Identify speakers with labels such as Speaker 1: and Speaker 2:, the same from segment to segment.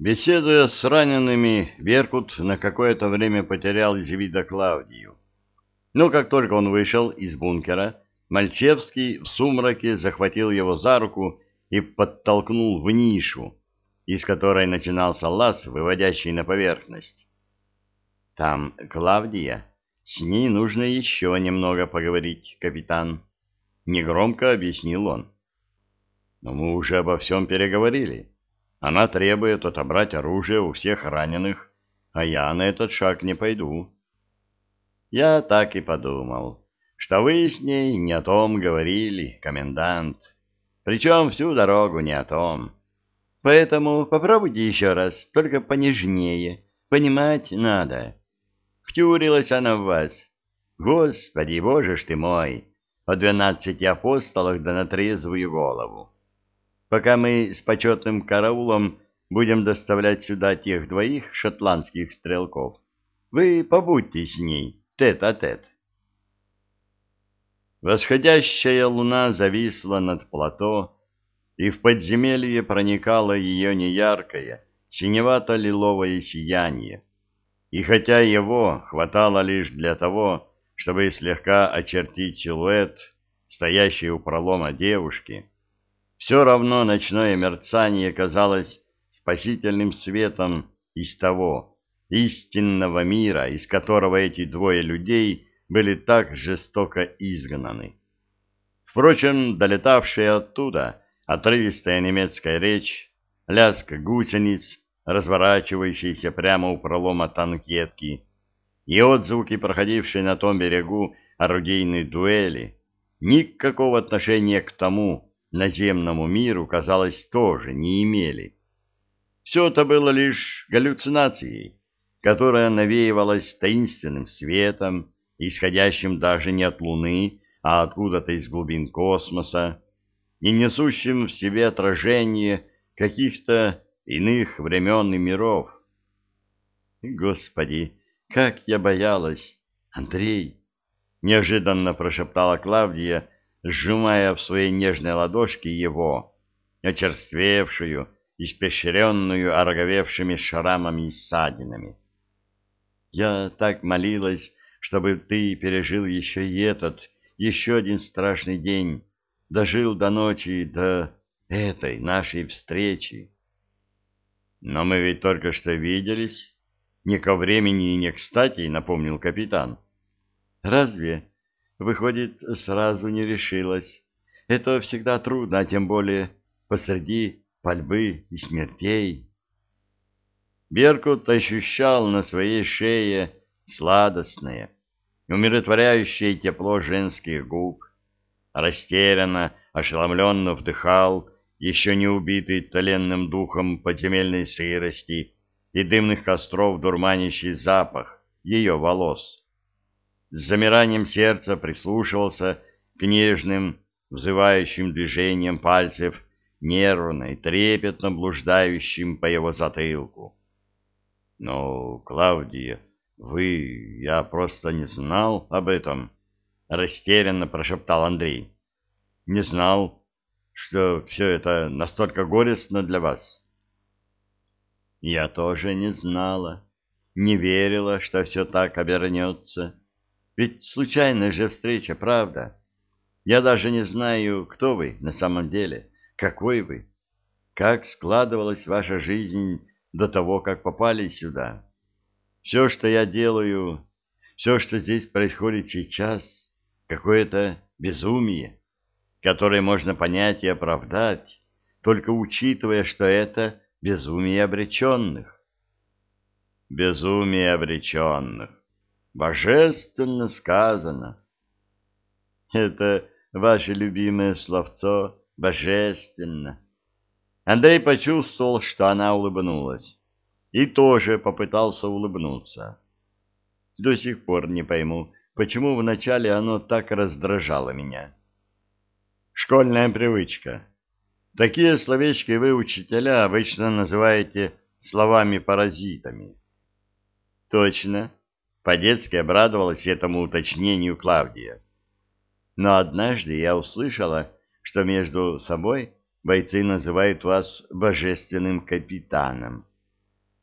Speaker 1: Беседуя с ранеными, Беркут на какое-то время потерял из вида Клавдию. Но как только он вышел из бункера, Мальчевский в сумраке захватил его за руку и подтолкнул в нишу, из которой начинался лаз, выводящий на поверхность. «Там Клавдия. С ней нужно еще немного поговорить, капитан», — негромко объяснил он. «Но мы уже обо всем переговорили. Она требует отобрать оружие у всех раненых, а я на этот шаг не пойду». «Я так и подумал» что вы с ней не о том говорили, комендант. Причем всю дорогу не о том. Поэтому попробуйте еще раз, только понежнее. Понимать надо. Втюрилась она в вас. Господи, боже ж ты мой! О двенадцати апостолах да на трезвую голову. Пока мы с почетным караулом будем доставлять сюда тех двоих шотландских стрелков, вы побудьте с ней тет-а-тет. -тет. Восходящая луна зависла над плато, и в подземелье проникало ее неяркое, синевато-лиловое сияние. И хотя его хватало лишь для того, чтобы слегка очертить силуэт, стоящий у пролома девушки, все равно ночное мерцание казалось спасительным светом из того истинного мира, из которого эти двое людей были так жестоко изгнаны. Впрочем, долетавшая оттуда отрывистая немецкая речь, лязг гусениц, разворачивающийся прямо у пролома танкетки, и отзвуки, проходившие на том берегу орудийной дуэли, никакого отношения к тому наземному миру, казалось, тоже не имели. Все это было лишь галлюцинацией, которая навеивалась таинственным светом, исходящим даже не от Луны, а откуда-то из глубин космоса, и несущим в себе отражение каких-то иных времен и миров. Господи, как я боялась! Андрей! Неожиданно прошептала Клавдия, сжимая в своей нежной ладошке его, очерствевшую, испещренную ороговевшими шрамами и ссадинами. Я так молилась, чтобы ты пережил еще и этот, еще один страшный день, дожил до ночи, до этой нашей встречи. Но мы ведь только что виделись. Не ко времени и не кстати, напомнил капитан. Разве? Выходит, сразу не решилась. Это всегда трудно, а тем более посреди пальбы и смертей. Беркут ощущал на своей шее сладостное, умиротворяющее тепло женских губ, растерянно, ошеломленно вдыхал еще не убитый толенным духом подземельной сырости и дымных костров дурманящий запах ее волос. С замиранием сердца прислушивался к нежным, взывающим движениям пальцев, нервно и трепетно блуждающим по его затылку. — Ну, Клавдия, вы... Я просто не знал об этом, — растерянно прошептал Андрей. — Не знал, что все это настолько горестно для вас. Я тоже не знала, не верила, что все так обернется. Ведь случайная же встреча, правда? Я даже не знаю, кто вы на самом деле, какой вы, как складывалась ваша жизнь до того, как попали сюда. Все, что я делаю, все, что здесь происходит сейчас, какое-то безумие, которое можно понять и оправдать, только учитывая, что это безумие обреченных. Безумие обреченных. Божественно сказано. Это ваше любимое словцо «божественно». Андрей почувствовал, что она улыбнулась и тоже попытался улыбнуться. До сих пор не пойму, почему вначале оно так раздражало меня. Школьная привычка. Такие словечки вы, учителя, обычно называете словами-паразитами. Точно. По-детски обрадовалась этому уточнению Клавдия. Но однажды я услышала, что между собой бойцы называют вас божественным капитаном.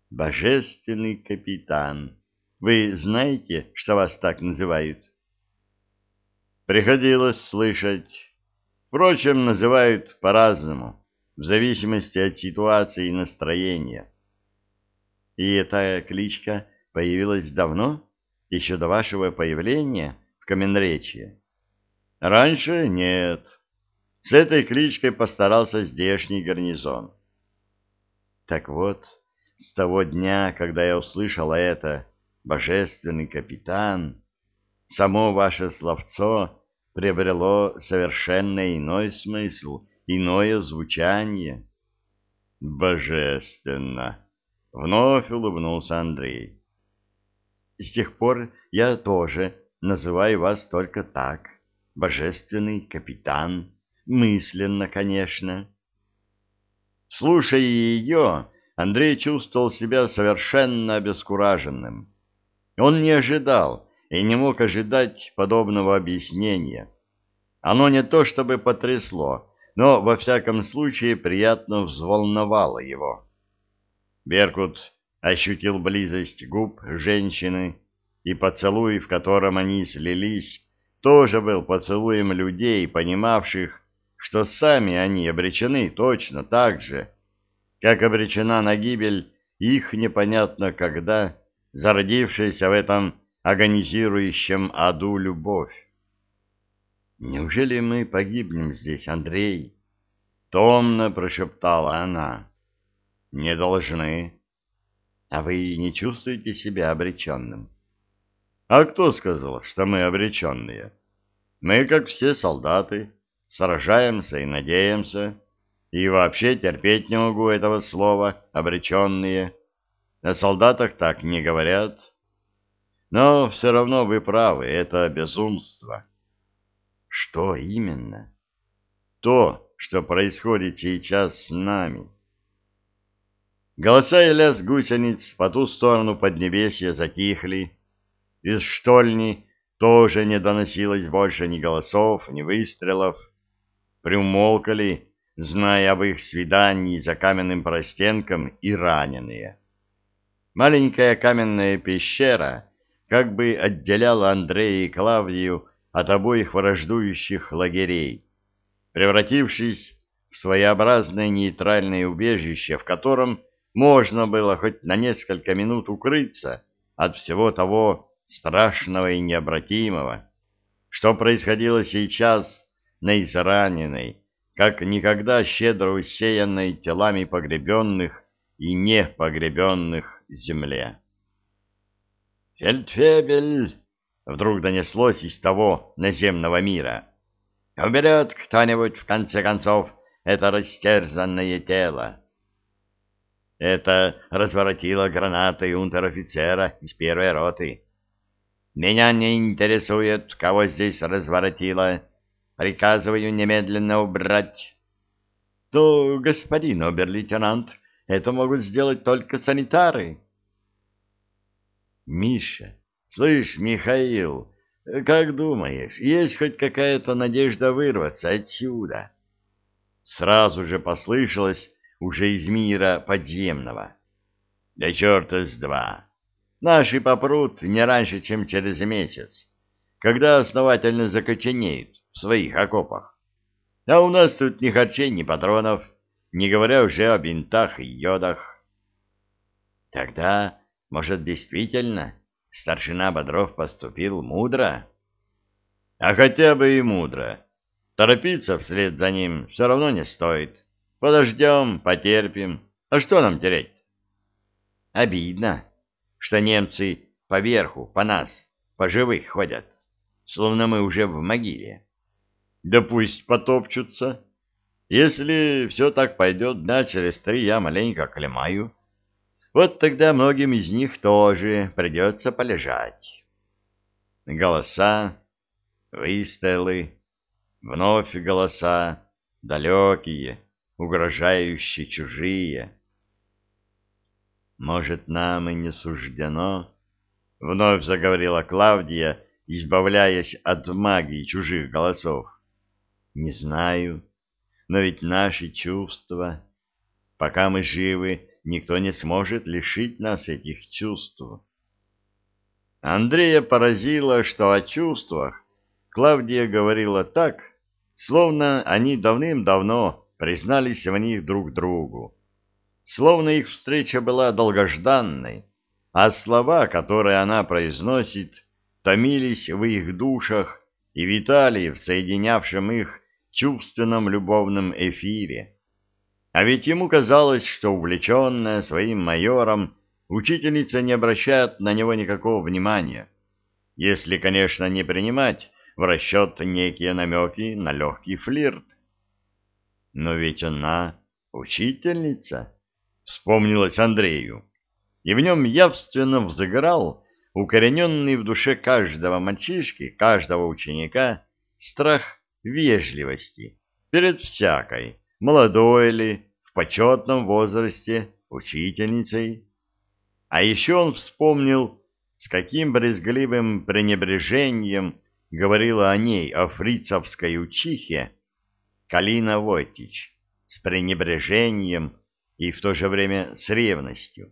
Speaker 1: Божественный капитан. Вы знаете, что вас так называют? Приходилось слышать. Впрочем, называют по-разному, в зависимости от ситуации и настроения. И эта кличка появилась давно, еще до вашего появления в Каменречье? Раньше нет. С этой кличкой постарался здешний гарнизон. Так вот, с того дня, когда я услышал это, божественный капитан, само ваше словцо приобрело совершенно иной смысл, иное звучание. Божественно! Вновь улыбнулся Андрей. С тех пор я тоже называю вас только так, божественный капитан, мысленно, конечно. Слушая ее, Андрей чувствовал себя совершенно обескураженным. Он не ожидал и не мог ожидать подобного объяснения. Оно не то чтобы потрясло, но, во всяком случае, приятно взволновало его. Беркут ощутил близость губ женщины, и поцелуй, в котором они слились, тоже был поцелуем людей, понимавших, что сами они обречены точно так же, как обречена на гибель их непонятно когда, зародившаяся в этом агонизирующем аду любовь. «Неужели мы погибнем здесь, Андрей?» — томно прошептала она. «Не должны. А вы не чувствуете себя обреченным?» «А кто сказал, что мы обреченные? Мы, как все солдаты, сражаемся и надеемся, и вообще терпеть не могу этого слова «обреченные». О солдатах так не говорят. Но все равно вы правы, это безумство. Что именно? То, что происходит сейчас с нами. Голоса и лязг гусениц по ту сторону поднебесья затихли. Из штольни тоже не доносилось больше ни голосов, ни выстрелов приумолкали, зная об их свидании за каменным простенком, и раненые. Маленькая каменная пещера как бы отделяла Андрея и Клавдию от обоих враждующих лагерей, превратившись в своеобразное нейтральное убежище, в котором можно было хоть на несколько минут укрыться от всего того страшного и необратимого, что происходило сейчас на израненной, как никогда щедро усеянной телами погребенных и не погребенных земле. «Фельдфебель!» — вдруг донеслось из того наземного мира. «Уберет кто-нибудь, в конце концов, это растерзанное тело!» Это разворотило гранатой унтер-офицера из первой роты. «Меня не интересует, кого здесь разворотило!» Приказываю немедленно убрать. То, господин обер-лейтенант, это могут сделать только санитары. Миша, слышь, Михаил, как думаешь, есть хоть какая-то надежда вырваться отсюда? Сразу же послышалось уже из мира подземного. Да черта с два. Наши попрут не раньше, чем через месяц, когда основательно закоченеют в своих окопах. А у нас тут ни харчей, ни патронов, не говоря уже о бинтах и йодах. Тогда, может, действительно, старшина Бодров поступил мудро? А хотя бы и мудро. Торопиться вслед за ним все равно не стоит. Подождем, потерпим. А что нам терять? Обидно, что немцы поверху, по нас, по живых ходят, словно мы уже в могиле. Да пусть потопчутся. Если все так пойдет, дня через три я маленько оклемаю. Вот тогда многим из них тоже придется полежать. Голоса, выстрелы, вновь голоса, далекие, угрожающие, чужие. Может, нам и не суждено? Вновь заговорила Клавдия, избавляясь от магии чужих голосов. Не знаю, но ведь наши чувства, пока мы живы никто не сможет лишить нас этих чувств. Андрея поразило, что о чувствах Клавдия говорила так, словно они давным-давно признались в них друг другу, словно их встреча была долгожданной, а слова, которые она произносит, томились в их душах и витали в соединявшем их чувственном любовном эфире. А ведь ему казалось, что увлеченная своим майором, учительница не обращает на него никакого внимания, если, конечно, не принимать в расчет некие намеки на легкий флирт. Но ведь она учительница, вспомнилась Андрею, и в нем явственно взыграл укорененный в душе каждого мальчишки, каждого ученика страх вежливости перед всякой, молодой ли, в почетном возрасте, учительницей. А еще он вспомнил, с каким брезгливым пренебрежением говорила о ней, о фрицовской учихе, Калина Войтич, с пренебрежением и в то же время с ревностью.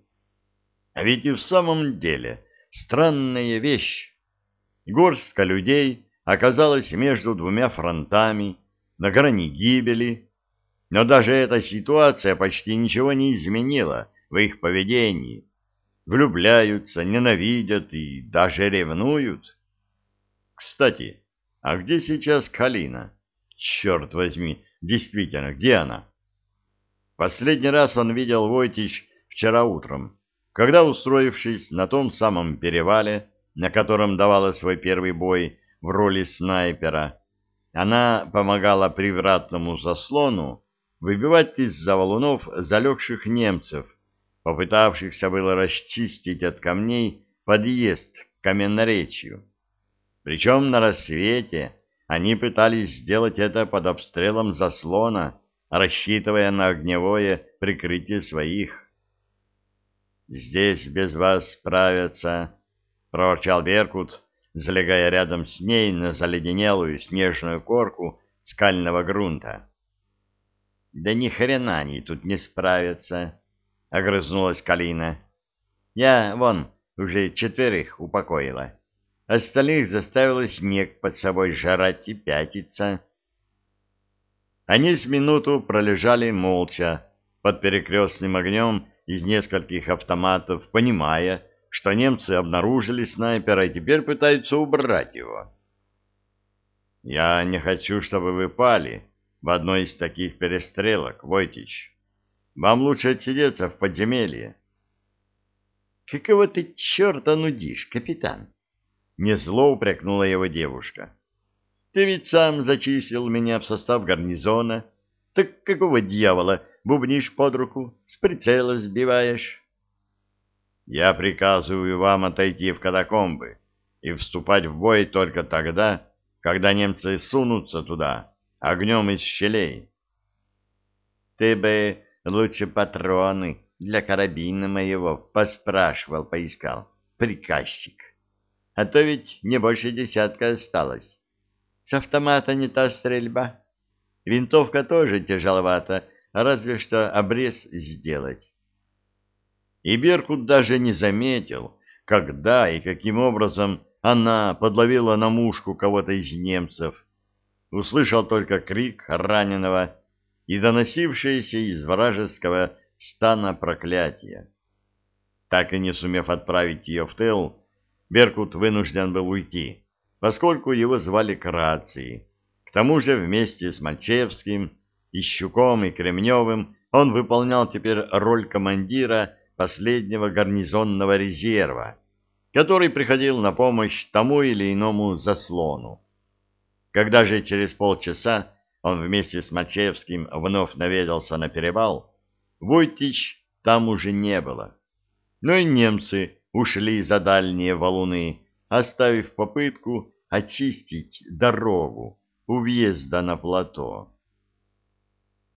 Speaker 1: А ведь и в самом деле странная вещь. Горстка людей оказалась между двумя фронтами, на грани гибели, но даже эта ситуация почти ничего не изменила в их поведении. Влюбляются, ненавидят и даже ревнуют. Кстати, а где сейчас Калина? Черт возьми, действительно, где она? Последний раз он видел Войтич вчера утром, когда, устроившись на том самом перевале, на котором давала свой первый бой в роли снайпера, она помогала привратному заслону выбивать из-за залегших немцев, попытавшихся было расчистить от камней подъезд к каменноречью. Причем на рассвете они пытались сделать это под обстрелом заслона, рассчитывая на огневое прикрытие своих. «Здесь без вас справятся», — проворчал Беркут, залегая рядом с ней на заледенелую снежную корку скального грунта. «Да ни хрена они тут не справятся», — огрызнулась Калина. «Я, вон, уже четверых упокоила. Остальных заставила снег под собой жрать и пятиться». Они с минуту пролежали молча под перекрестным огнем из нескольких автоматов, понимая, что немцы обнаружили снайпера и теперь пытаются убрать его. «Я не хочу, чтобы вы пали в одной из таких перестрелок, Войтич. Вам лучше отсидеться в подземелье». «Какого ты черта нудишь, капитан?» Не зло упрекнула его девушка. Ты ведь сам зачислил меня в состав гарнизона. Так какого дьявола бубнишь под руку, с прицела сбиваешь? Я приказываю вам отойти в катакомбы и вступать в бой только тогда, когда немцы сунутся туда, огнем из щелей. Ты бы лучше патроны для карабина моего поспрашивал, поискал, приказчик. А то ведь не больше десятка осталось. С автомата не та стрельба. Винтовка тоже тяжеловата, разве что обрез сделать. И Беркут даже не заметил, когда и каким образом она подловила на мушку кого-то из немцев. Услышал только крик раненого и доносившееся из вражеского стана проклятия. Так и не сумев отправить ее в тыл, Беркут вынужден был уйти поскольку его звали к рации. К тому же вместе с Мальчевским, Ищуком и Кремневым он выполнял теперь роль командира последнего гарнизонного резерва, который приходил на помощь тому или иному заслону. Когда же через полчаса он вместе с Мачевским вновь наведался на перевал, Войтич там уже не было. Но и немцы ушли за дальние валуны, оставив попытку очистить дорогу у въезда на плато.